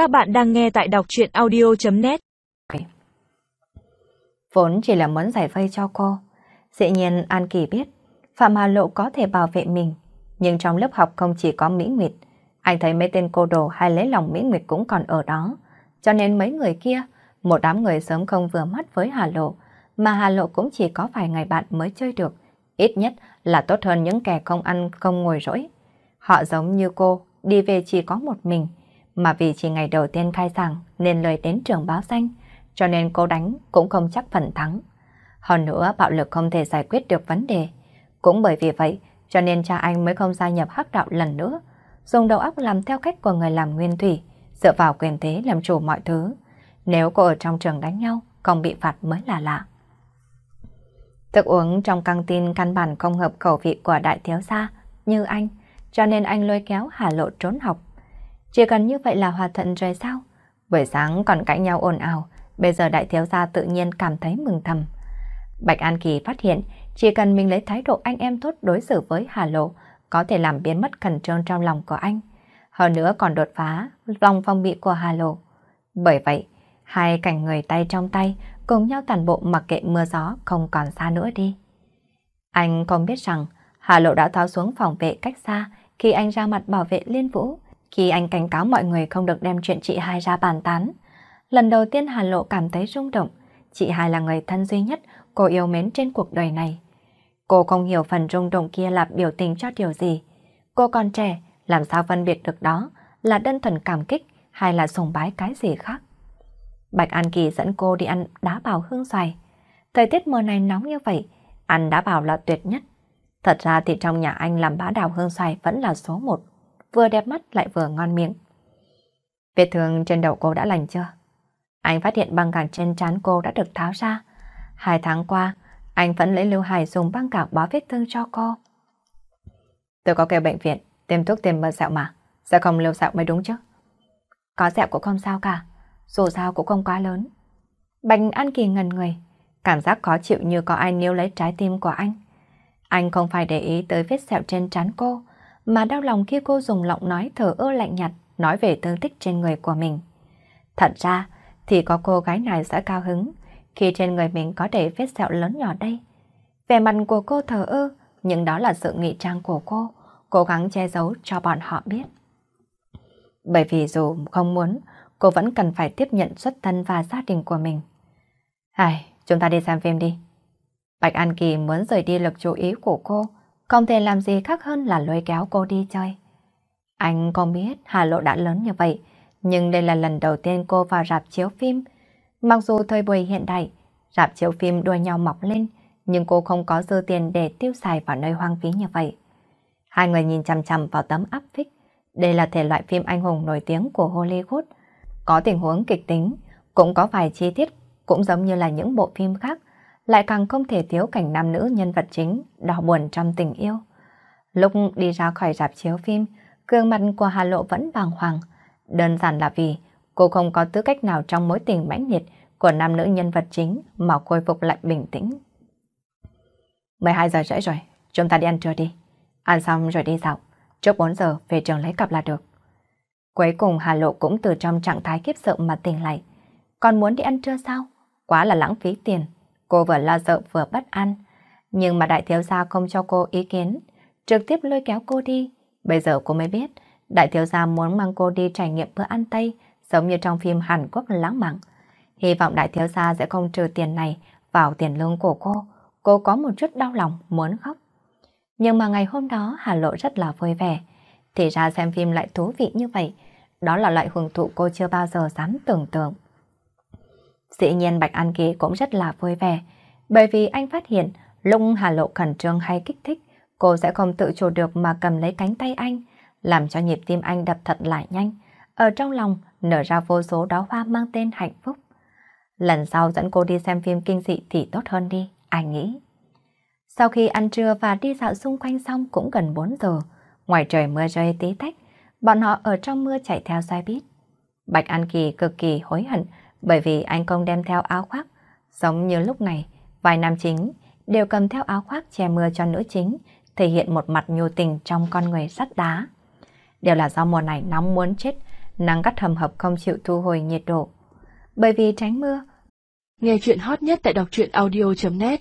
Các bạn đang nghe tại đọc truyện audio.net Vốn chỉ là muốn giải vây cho cô. Dĩ nhiên An Kỳ biết Phạm Hà Lộ có thể bảo vệ mình. Nhưng trong lớp học không chỉ có Mỹ Nguyệt. Anh thấy mấy tên cô đồ hay lấy lòng Mỹ Nguyệt cũng còn ở đó. Cho nên mấy người kia, một đám người sớm không vừa mắt với Hà Lộ. Mà Hà Lộ cũng chỉ có vài ngày bạn mới chơi được. Ít nhất là tốt hơn những kẻ không ăn không ngồi rỗi. Họ giống như cô, đi về chỉ có một mình mà vì chỉ ngày đầu tiên khai giảng nên lời đến trường báo danh, cho nên cô đánh cũng không chắc phần thắng. Hơn nữa bạo lực không thể giải quyết được vấn đề. Cũng bởi vì vậy, cho nên cha anh mới không gia nhập hắc đạo lần nữa, dùng đầu óc làm theo cách của người làm nguyên thủy, dựa vào quyền thế làm chủ mọi thứ. Nếu cô ở trong trường đánh nhau, còn bị phạt mới là lạ. Thức uống trong căng tin căn bản không hợp khẩu vị của đại thiếu gia như anh, cho nên anh lôi kéo Hà Lộ trốn học. Chỉ cần như vậy là hòa thuận rồi sao? Buổi sáng còn cãi nhau ồn ào, bây giờ đại thiếu gia tự nhiên cảm thấy mừng thầm. Bạch An Kỳ phát hiện, chỉ cần mình lấy thái độ anh em tốt đối xử với Hà Lộ, có thể làm biến mất khẩn trương trong lòng của anh. Hơn nữa còn đột phá lòng phong bị của Hà Lộ. Bởi vậy, hai cảnh người tay trong tay cùng nhau toàn bộ mặc kệ mưa gió không còn xa nữa đi. Anh không biết rằng Hà Lộ đã tháo xuống phòng vệ cách xa khi anh ra mặt bảo vệ Liên Vũ, khi anh cảnh cáo mọi người không được đem chuyện chị hai ra bàn tán. Lần đầu tiên Hà Lộ cảm thấy rung động, chị hai là người thân duy nhất cô yêu mến trên cuộc đời này. Cô không hiểu phần rung động kia là biểu tình cho điều gì. Cô còn trẻ, làm sao phân biệt được đó là đơn thuần cảm kích hay là sùng bái cái gì khác. Bạch An Kỳ dẫn cô đi ăn đá bào hương xoài. Thời tiết mùa này nóng như vậy, ăn đá bào là tuyệt nhất. Thật ra thì trong nhà anh làm bá đào hương xoài vẫn là số một, vừa đẹp mắt lại vừa ngon miệng. Vết thương trên đầu cô đã lành chưa? Anh phát hiện băng gạc trên trán cô đã được tháo ra. Hai tháng qua, anh vẫn lấy Lưu Hải dùng băng gạc bó vết thương cho cô. Tôi có kêu bệnh viện, tiêm thuốc tiêm mơ sẹo mà, sẽ không lưu sẹo mới đúng chứ. Có sẹo cũng không sao cả, dù sao cũng không quá lớn. Bạch An Kỳ ngần người, cảm giác khó chịu như có ai níu lấy trái tim của anh. Anh không phải để ý tới vết sẹo trên trán cô, mà đau lòng khi cô dùng giọng nói thở ơ lạnh nhạt nói về thương tích trên người của mình. Thật ra thì có cô gái này sẽ cao hứng khi trên người mình có để vết sẹo lớn nhỏ đây. Vẻ mặt của cô thở ơ, nhưng đó là sự nghị trang của cô, cố gắng che giấu cho bọn họ biết. Bởi vì dù không muốn, cô vẫn cần phải tiếp nhận xuất thân và gia đình của mình. Hài, chúng ta đi xem phim đi. Bạch An Kỳ muốn rời đi lực chú ý của cô, không thể làm gì khác hơn là lôi kéo cô đi chơi. Anh không biết Hà Lộ đã lớn như vậy, nhưng đây là lần đầu tiên cô vào rạp chiếu phim. Mặc dù thời buổi hiện đại, rạp chiếu phim đua nhau mọc lên, nhưng cô không có dư tiền để tiêu xài vào nơi hoang phí như vậy. Hai người nhìn chằm chằm vào tấm áp phích. Đây là thể loại phim anh hùng nổi tiếng của Hollywood. Có tình huống kịch tính, cũng có vài chi tiết, cũng giống như là những bộ phim khác, lại càng không thể thiếu cảnh nam nữ nhân vật chính đau buồn trong tình yêu. Lúc đi ra khỏi rạp chiếu phim, gương mặt của Hà Lộ vẫn bàng hoàng. Đơn giản là vì cô không có tư cách nào trong mối tình mãnh liệt của nam nữ nhân vật chính mà khôi phục lại bình tĩnh. 12 giờ rưỡi rồi, chúng ta đi ăn trưa đi. Ăn xong rồi đi dạo, trước 4 giờ về trường lấy cặp là được. Cuối cùng Hà Lộ cũng từ trong trạng thái kiếp sợ mà tỉnh lại. Còn muốn đi ăn trưa sao? Quá là lãng phí tiền. Cô vừa lo sợ vừa bất an. Nhưng mà đại thiếu gia không cho cô ý kiến, trực tiếp lôi kéo cô đi. Bây giờ cô mới biết, đại thiếu gia muốn mang cô đi trải nghiệm bữa ăn Tây, giống như trong phim Hàn Quốc lãng mạn. Hy vọng đại thiếu gia sẽ không trừ tiền này vào tiền lương của cô. Cô có một chút đau lòng, muốn khóc. Nhưng mà ngày hôm đó Hà Lộ rất là vui vẻ. Thì ra xem phim lại thú vị như vậy. Đó là loại hưởng thụ cô chưa bao giờ dám tưởng tượng. Dĩ nhiên Bạch An Kỳ cũng rất là vui vẻ, bởi vì anh phát hiện lúc Hà Lộ khẩn trương hay kích thích, cô sẽ không tự chủ được mà cầm lấy cánh tay anh, làm cho nhịp tim anh đập thật lại nhanh. Ở trong lòng nở ra vô số đóa hoa mang tên hạnh phúc. Lần sau dẫn cô đi xem phim kinh dị thì tốt hơn đi, anh nghĩ. Sau khi ăn trưa và đi dạo xung quanh xong cũng gần 4 giờ, ngoài trời mưa rơi tí tách, bọn họ ở trong mưa chạy theo xe buýt. Bạch An Kỳ cực kỳ hối hận bởi vì anh không đem theo áo khoác. Giống như lúc này, vài nam chính đều cầm theo áo khoác che mưa cho nữ chính, thể hiện một mặt nhu tình trong con người sắt đá. Đều là do mùa này nóng muốn chết, nắng gắt hầm hập không chịu thu hồi nhiệt độ. Bởi vì tránh mưa. Nghe chuyện hot nhất tại đọc truyện audio.net